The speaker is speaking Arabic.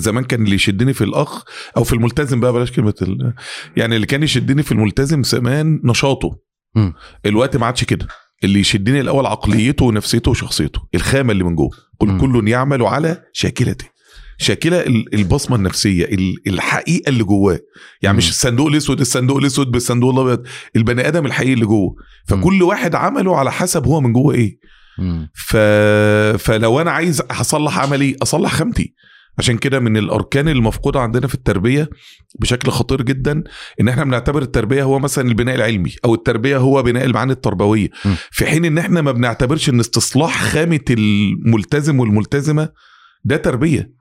زمان كان اللي يشدني في الأخ أو في الملتزم بقى بلاش كلمة ال... يعني اللي كان يشدني في الملتزم زمان نشاطه. مم. الوقت ما عادش كده. اللي يشدني الأول عقليته ونفسيته وشخصيته. الخامة اللي من جوه. قل. كل يعمل على شاكلته شاكلة ال- البصمة النفسية ال- الحقيقة اللي جواه. يعني. مش الصندوق الأسود الصندوق الأسود بالصندوق الأبيض. البني آدم الحقيقي اللي جوه. فكل واحد عمله على حسب هو من جوه إيه. ف... فلو أنا عايز أصلح عملي أصلح خامتي. عشان كده من الأركان المفقودة عندنا في التربية بشكل خطير جدا إن إحنا بنعتبر التربية هو مثلا البناء العلمي أو التربية هو بناء المعاني التربوية م. في حين إن إحنا ما بنعتبرش إن استصلاح خامة الملتزم والملتزمة ده تربية